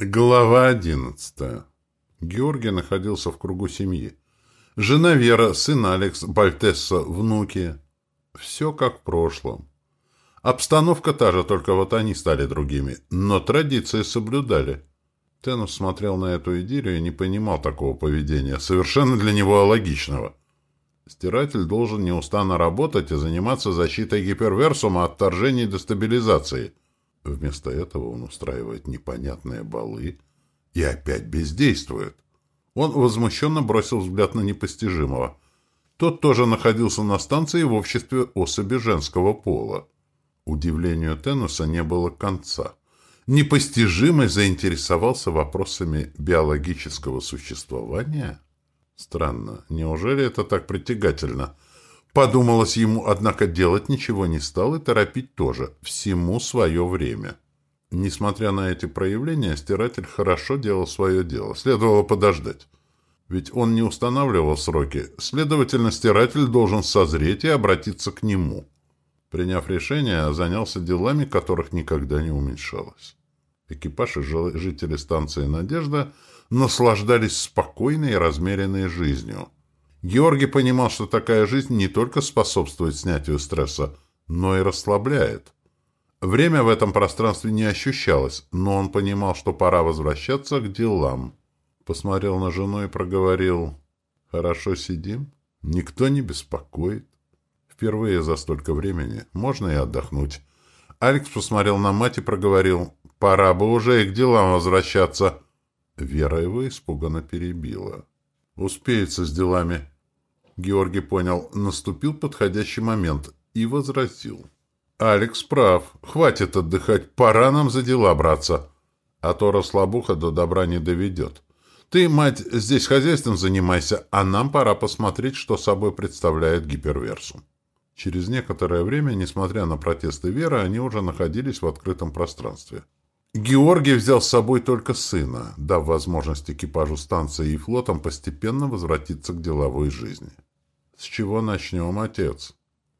Глава одиннадцатая. Георгий находился в кругу семьи. Жена Вера, сын Алекс, Бальтесса, внуки. Все как в прошлом. Обстановка та же, только вот они стали другими. Но традиции соблюдали. Тенус смотрел на эту идиллию и не понимал такого поведения, совершенно для него алогичного. Стиратель должен неустанно работать и заниматься защитой гиперверсума от вторжений и дестабилизации – Вместо этого он устраивает непонятные балы и опять бездействует. Он возмущенно бросил взгляд на непостижимого. Тот тоже находился на станции в обществе особи женского пола. Удивлению Тенуса не было конца. Непостижимый заинтересовался вопросами биологического существования? Странно. Неужели это так притягательно? Подумалось ему, однако делать ничего не стал и торопить тоже. Всему свое время. Несмотря на эти проявления, стиратель хорошо делал свое дело. Следовало подождать. Ведь он не устанавливал сроки. Следовательно, стиратель должен созреть и обратиться к нему. Приняв решение, занялся делами, которых никогда не уменьшалось. Экипаж и жители станции «Надежда» наслаждались спокойной и размеренной жизнью – Георгий понимал, что такая жизнь не только способствует снятию стресса, но и расслабляет. Время в этом пространстве не ощущалось, но он понимал, что пора возвращаться к делам. Посмотрел на жену и проговорил. «Хорошо сидим? Никто не беспокоит. Впервые за столько времени. Можно и отдохнуть». Алекс посмотрел на мать и проговорил. «Пора бы уже и к делам возвращаться». Вера его испуганно перебила. «Успеется с делами». Георгий понял, наступил подходящий момент и возразил. «Алекс прав. Хватит отдыхать. Пора нам за дела браться. А то расслабуха до добра не доведет. Ты, мать, здесь хозяйством занимайся, а нам пора посмотреть, что собой представляет гиперверсум». Через некоторое время, несмотря на протесты Веры, они уже находились в открытом пространстве. Георгий взял с собой только сына, дав возможность экипажу станции и флотам постепенно возвратиться к деловой жизни. С чего начнем, отец?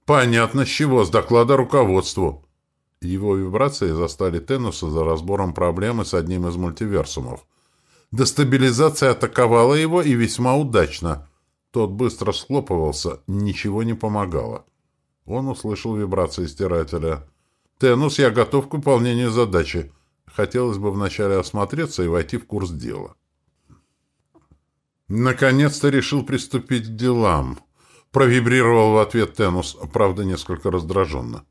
Понятно, с чего, с доклада руководству. Его вибрации застали Тенуса за разбором проблемы с одним из мультиверсумов. Дестабилизация атаковала его и весьма удачно. Тот быстро схлопывался, ничего не помогало. Он услышал вибрации стирателя. «Тенус, я готов к выполнению задачи. Хотелось бы вначале осмотреться и войти в курс дела». Наконец-то решил приступить к делам. Провибрировал в ответ Тенус, правда, несколько раздраженно.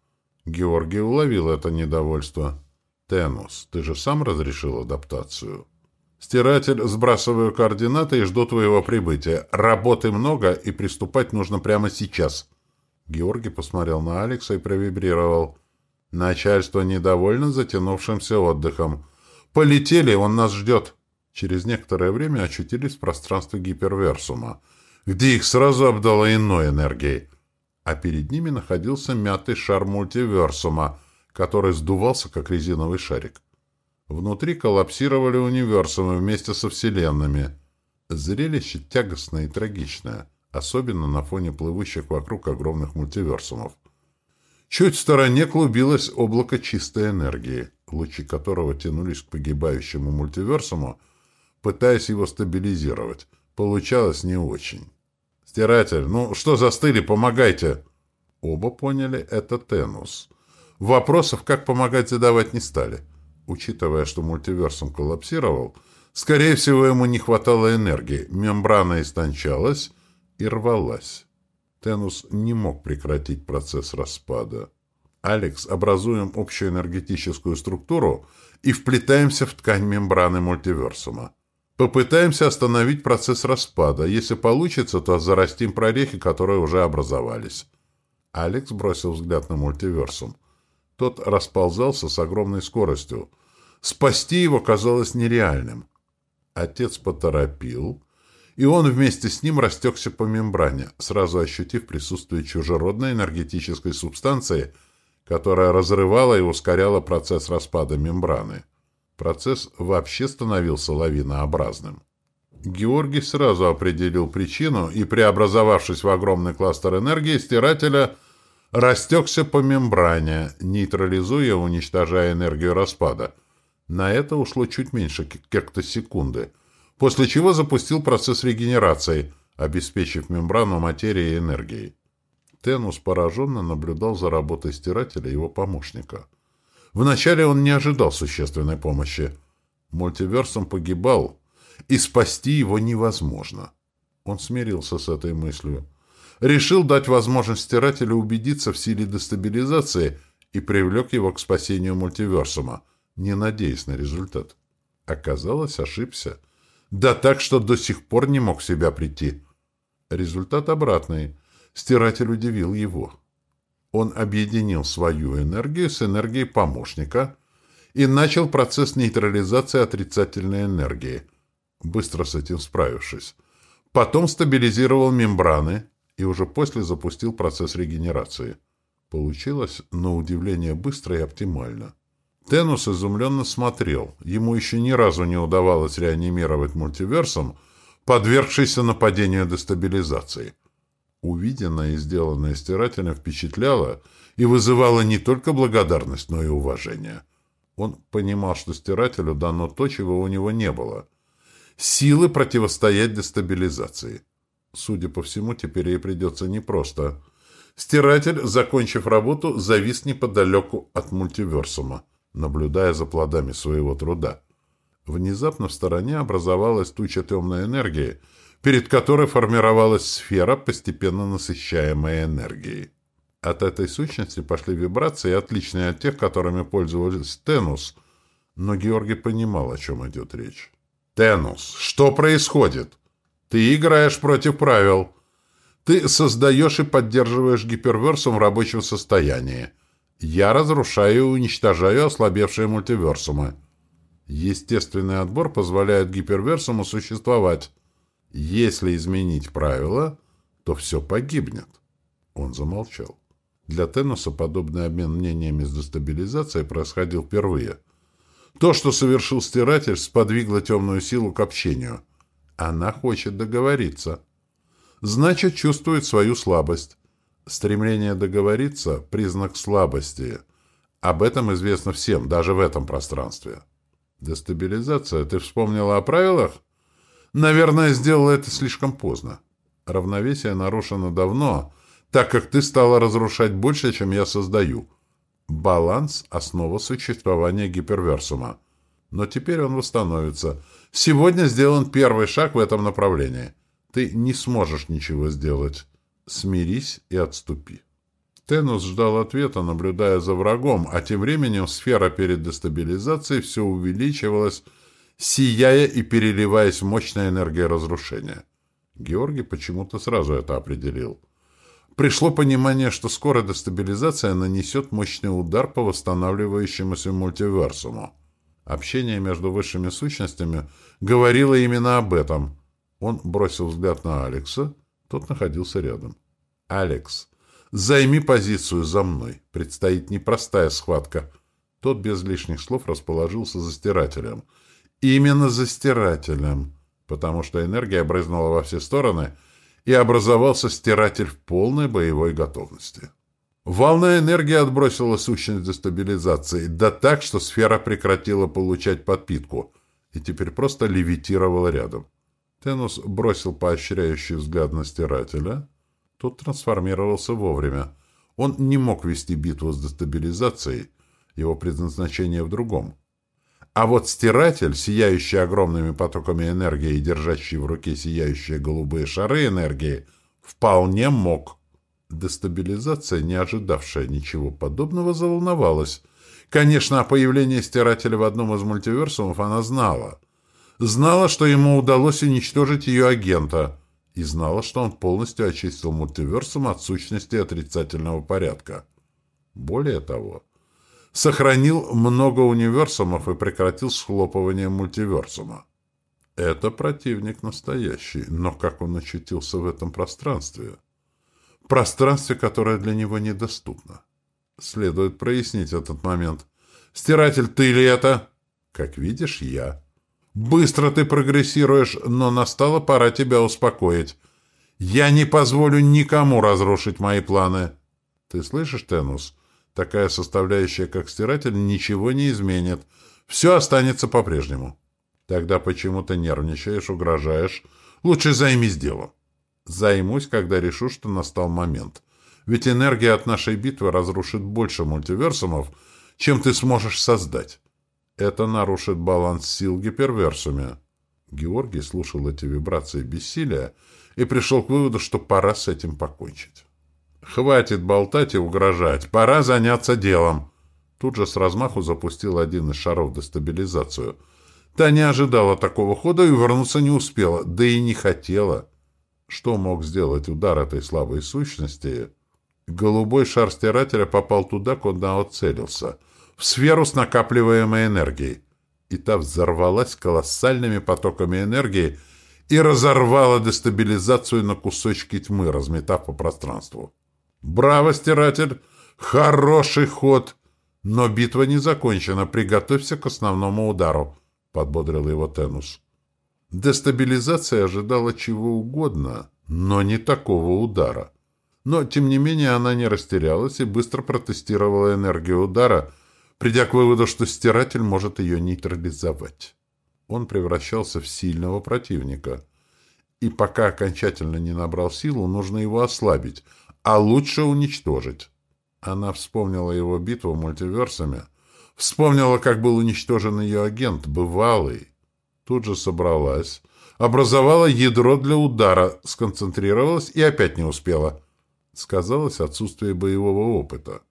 Георгий уловил это недовольство. «Тенус, ты же сам разрешил адаптацию?» «Стиратель, сбрасываю координаты и жду твоего прибытия. Работы много, и приступать нужно прямо сейчас». Георгий посмотрел на Алекса и провибрировал. «Начальство недовольно затянувшимся отдыхом. Полетели, он нас ждет». Через некоторое время очутились в пространстве гиперверсума — где их сразу обдало иной энергией. А перед ними находился мятый шар мультиверсума, который сдувался, как резиновый шарик. Внутри коллапсировали универсумы вместе со вселенными. Зрелище тягостное и трагичное, особенно на фоне плывущих вокруг огромных мультиверсумов. Чуть в стороне клубилось облако чистой энергии, лучи которого тянулись к погибающему мультиверсуму, пытаясь его стабилизировать. Получалось не очень. «Стиратель, ну что застыли, помогайте!» Оба поняли, это Тенус. Вопросов, как помогать, задавать не стали. Учитывая, что мультиверсум коллапсировал, скорее всего, ему не хватало энергии, мембрана истончалась и рвалась. Тенус не мог прекратить процесс распада. «Алекс, образуем общую энергетическую структуру и вплетаемся в ткань мембраны мультиверсума. Попытаемся остановить процесс распада. Если получится, то зарастим прорехи, которые уже образовались. Алекс бросил взгляд на мультиверсум. Тот расползался с огромной скоростью. Спасти его казалось нереальным. Отец поторопил, и он вместе с ним растекся по мембране, сразу ощутив присутствие чужеродной энергетической субстанции, которая разрывала и ускоряла процесс распада мембраны. Процесс вообще становился лавинообразным. Георгий сразу определил причину и, преобразовавшись в огромный кластер энергии стирателя, растекся по мембране, нейтрализуя, уничтожая энергию распада. На это ушло чуть меньше секунды, после чего запустил процесс регенерации, обеспечив мембрану материи и энергией. Тенус пораженно наблюдал за работой стирателя и его помощника. Вначале он не ожидал существенной помощи. Мультиверсум погибал, и спасти его невозможно. Он смирился с этой мыслью. Решил дать возможность стирателю убедиться в силе дестабилизации и привлек его к спасению мультиверсума, не надеясь на результат. Оказалось, ошибся. Да так, что до сих пор не мог в себя прийти. Результат обратный. Стиратель удивил его. Он объединил свою энергию с энергией помощника и начал процесс нейтрализации отрицательной энергии, быстро с этим справившись. Потом стабилизировал мембраны и уже после запустил процесс регенерации. Получилось, на удивление, быстро и оптимально. Тенус изумленно смотрел. Ему еще ни разу не удавалось реанимировать мультиверсом, подвергшийся нападению дестабилизации. Увиденное и сделанное стирателем впечатляло и вызывало не только благодарность, но и уважение. Он понимал, что стирателю дано то, чего у него не было. Силы противостоять дестабилизации. Судя по всему, теперь ей придется непросто. Стиратель, закончив работу, завис неподалеку от мультиверсума, наблюдая за плодами своего труда. Внезапно в стороне образовалась туча темной энергии, перед которой формировалась сфера, постепенно насыщаемая энергией. От этой сущности пошли вибрации, отличные от тех, которыми пользовался Тенус, но Георгий понимал, о чем идет речь. «Тенус, что происходит? Ты играешь против правил. Ты создаешь и поддерживаешь гиперверсум в рабочем состоянии. Я разрушаю и уничтожаю ослабевшие мультиверсумы. Естественный отбор позволяет гиперверсуму существовать. Если изменить правила, то все погибнет. Он замолчал. Для Тенуса подобный обмен мнениями с дестабилизацией происходил впервые. То, что совершил стиратель, сподвигло темную силу к общению. Она хочет договориться. Значит, чувствует свою слабость. Стремление договориться – признак слабости. Об этом известно всем, даже в этом пространстве. Дестабилизация. Ты вспомнила о правилах? Наверное, сделала это слишком поздно. Равновесие нарушено давно, так как ты стала разрушать больше, чем я создаю. Баланс – основа существования гиперверсума. Но теперь он восстановится. Сегодня сделан первый шаг в этом направлении. Ты не сможешь ничего сделать. Смирись и отступи. Тенус ждал ответа, наблюдая за врагом, а тем временем сфера перед дестабилизацией все увеличивалась, сияя и переливаясь мощной энергии разрушения. Георгий почему-то сразу это определил. Пришло понимание, что скоро дестабилизация нанесет мощный удар по восстанавливающемуся мультиверсуму. Общение между высшими сущностями говорило именно об этом. Он бросил взгляд на Алекса, тот находился рядом. «Алекс, займи позицию за мной. Предстоит непростая схватка». Тот без лишних слов расположился за стирателем. Именно за стирателем, потому что энергия брызнула во все стороны, и образовался стиратель в полной боевой готовности. Волна энергии отбросила сущность дестабилизации, да так, что сфера прекратила получать подпитку и теперь просто левитировала рядом. Тенус бросил поощряющий взгляд на стирателя. Тот трансформировался вовремя. Он не мог вести битву с дестабилизацией, его предназначение в другом. А вот стиратель, сияющий огромными потоками энергии и держащий в руке сияющие голубые шары энергии, вполне мог. Дестабилизация, не ожидавшая ничего подобного, заволновалась. Конечно, о появлении стирателя в одном из мультиверсумов она знала. Знала, что ему удалось уничтожить ее агента, и знала, что он полностью очистил мультиверсум от сущности отрицательного порядка. Более того, сохранил много универсумов и прекратил схлопывание мультиверсума. Это противник настоящий, но как он очутился в этом пространстве? Пространстве, которое для него недоступно. Следует прояснить этот момент. Стиратель, ты ли это? Как видишь, я. Быстро ты прогрессируешь, но настала пора тебя успокоить. Я не позволю никому разрушить мои планы. Ты слышишь, Тенус? Такая составляющая, как стиратель, ничего не изменит. Все останется по-прежнему. Тогда почему ты нервничаешь, угрожаешь? Лучше займись делом. Займусь, когда решу, что настал момент. Ведь энергия от нашей битвы разрушит больше мультиверсумов, чем ты сможешь создать. Это нарушит баланс сил гиперверсуме. Георгий слушал эти вибрации бессилия и пришел к выводу, что пора с этим покончить. «Хватит болтать и угрожать. Пора заняться делом». Тут же с размаху запустил один из шаров дестабилизацию. Та не ожидала такого хода и вернуться не успела, да и не хотела. Что мог сделать удар этой слабой сущности? Голубой шар стирателя попал туда, куда он целился, в сферу с накапливаемой энергией. И та взорвалась колоссальными потоками энергии и разорвала дестабилизацию на кусочки тьмы, разметав по пространству. «Браво, стиратель! Хороший ход! Но битва не закончена. Приготовься к основному удару», — подбодрил его Тенус. Дестабилизация ожидала чего угодно, но не такого удара. Но, тем не менее, она не растерялась и быстро протестировала энергию удара, придя к выводу, что стиратель может ее нейтрализовать. Он превращался в сильного противника. И пока окончательно не набрал силу, нужно его ослабить, а лучше уничтожить. Она вспомнила его битву мультиверсами, вспомнила, как был уничтожен ее агент, бывалый. Тут же собралась, образовала ядро для удара, сконцентрировалась и опять не успела. Сказалось отсутствие боевого опыта.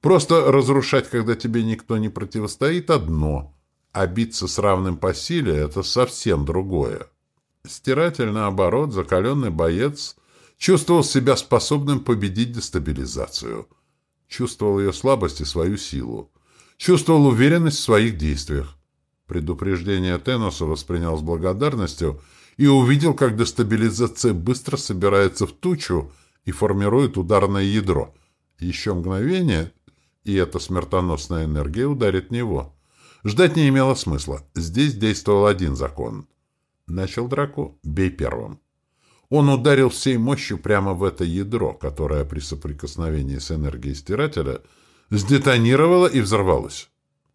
Просто разрушать, когда тебе никто не противостоит, одно, а биться с равным по силе — это совсем другое. Стиратель, наоборот, закаленный боец, чувствовал себя способным победить дестабилизацию. Чувствовал ее слабость и свою силу. Чувствовал уверенность в своих действиях. Предупреждение Теноса воспринял с благодарностью и увидел, как дестабилизация быстро собирается в тучу и формирует ударное ядро. Еще мгновение, и эта смертоносная энергия ударит него. Ждать не имело смысла. Здесь действовал один закон. Начал драку «бей первым». Он ударил всей мощью прямо в это ядро, которое при соприкосновении с энергией стирателя сдетонировало и взорвалось.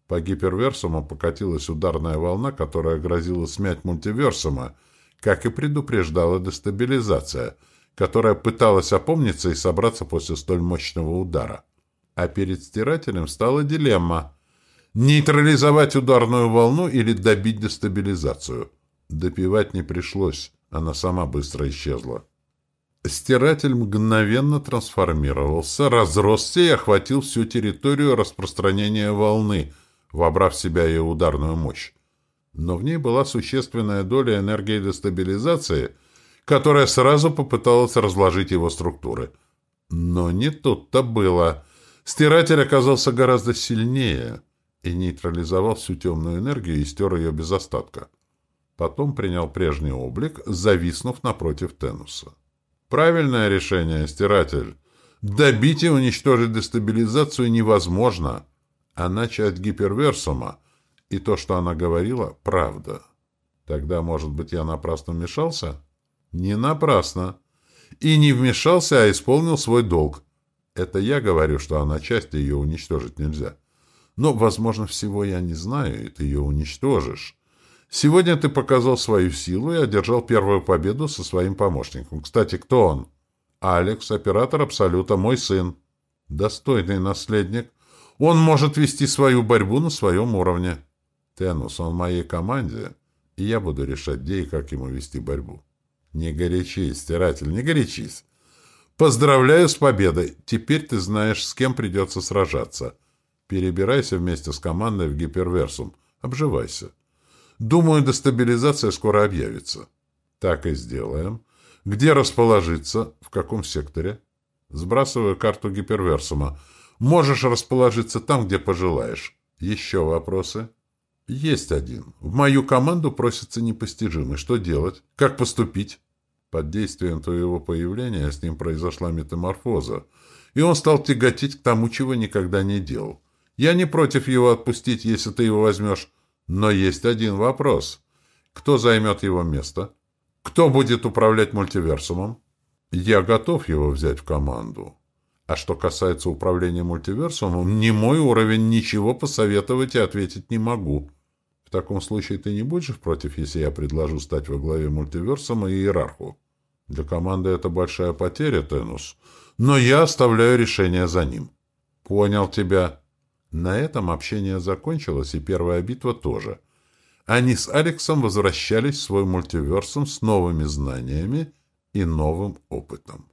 По гиперверсуму покатилась ударная волна, которая грозила смять мультиверсума, как и предупреждала дестабилизация, которая пыталась опомниться и собраться после столь мощного удара. А перед стирателем стала дилемма – нейтрализовать ударную волну или добить дестабилизацию. Допивать не пришлось, она сама быстро исчезла. Стиратель мгновенно трансформировался, разросся и охватил всю территорию распространения волны, вобрав в себя ее ударную мощь. Но в ней была существенная доля энергии дестабилизации, которая сразу попыталась разложить его структуры. Но не тут-то было. Стиратель оказался гораздо сильнее и нейтрализовал всю темную энергию и стер ее без остатка. Потом принял прежний облик, зависнув напротив Тенуса. Правильное решение, стиратель. Добить и уничтожить дестабилизацию невозможно. Она часть гиперверсума, и то, что она говорила, правда. Тогда, может быть, я напрасно вмешался? Не напрасно. И не вмешался, а исполнил свой долг. Это я говорю, что она часть, ее уничтожить нельзя. Но, возможно, всего я не знаю, и ты ее уничтожишь. Сегодня ты показал свою силу и одержал первую победу со своим помощником. Кстати, кто он? Алекс, оператор Абсолюта, мой сын. Достойный наследник. Он может вести свою борьбу на своем уровне. Тенус, он в моей команде, и я буду решать, где и как ему вести борьбу. Не горячись, стиратель, не горячись. Поздравляю с победой. Теперь ты знаешь, с кем придется сражаться. Перебирайся вместе с командой в гиперверсум. Обживайся. Думаю, дестабилизация скоро объявится. Так и сделаем. Где расположиться? В каком секторе? Сбрасываю карту гиперверсума. Можешь расположиться там, где пожелаешь. Еще вопросы? Есть один. В мою команду просится непостижимый. Что делать? Как поступить? Под действием твоего появления с ним произошла метаморфоза, и он стал тяготить к тому, чего никогда не делал. Я не против его отпустить, если ты его возьмешь, но есть один вопрос. Кто займет его место? Кто будет управлять мультиверсумом? Я готов его взять в команду. А что касается управления мультиверсумом, не мой уровень, ничего посоветовать и ответить не могу. В таком случае ты не будешь против, если я предложу стать во главе мультиверсума и иерарху? Для команды это большая потеря, Тенус. Но я оставляю решение за ним. Понял тебя. На этом общение закончилось, и первая битва тоже. Они с Алексом возвращались в свой мультиверсум с новыми знаниями и новым опытом.